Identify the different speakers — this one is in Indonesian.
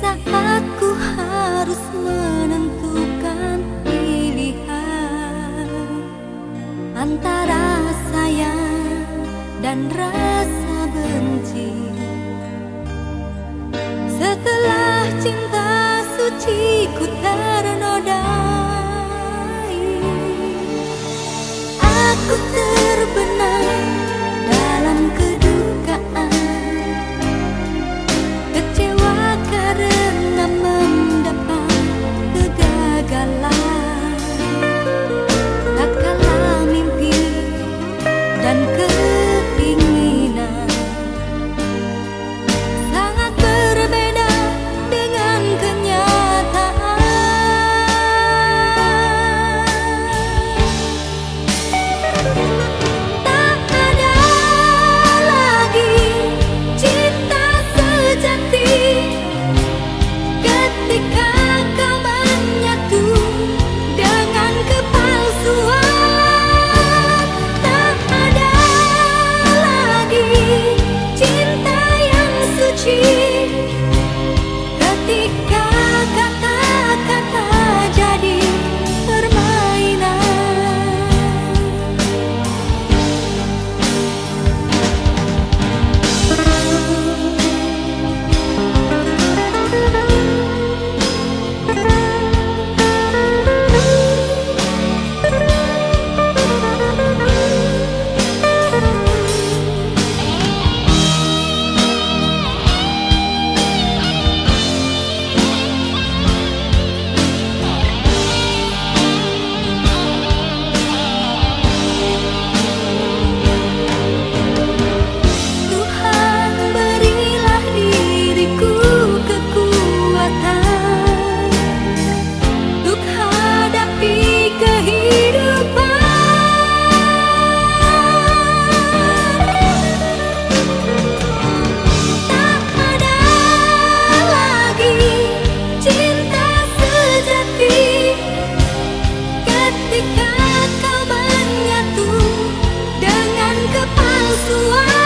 Speaker 1: saat ku harus menentukan pilihan antara sayang dan rasa benci. Setelah cinta suci ku ternodai aku terbenam lado.